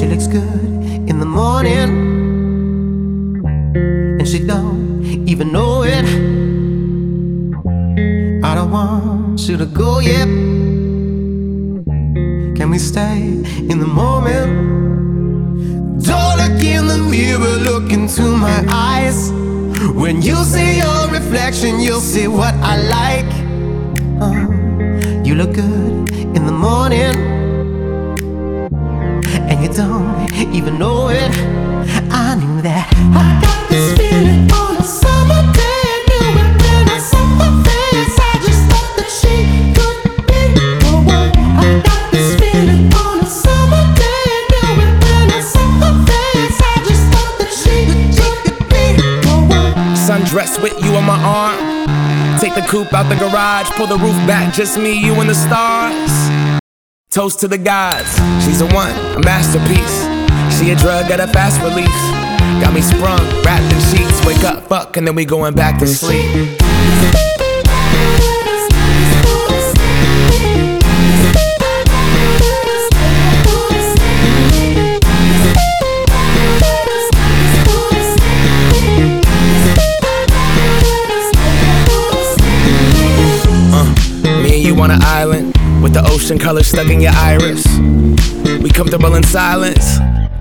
good in the morning, and she don't even know it. I don't want you to go yet. Can we stay in the moment? Don't look in the mirror, look into my eyes. When you see your reflection, you'll see what I like. Uh, you look good in the morning, even know it. I knew that. I got this feeling on a summer day. Knew it when I saw her face. I just thought that she could be the one. I got this feeling on a summer day. Knew it when I saw her face. I just thought that she could be the one. Sundress with you on my arm. Take the coupe out the garage, pull the roof back, just me, you, and the stars. Toast to the gods. She's a one, a masterpiece. She a drug at a fast release. Got me sprung, wrapped in sheets. Wake up, fuck, and then we going back to sleep. Uh, you on an island with the ocean color stuck in your iris. We comfortable in silence,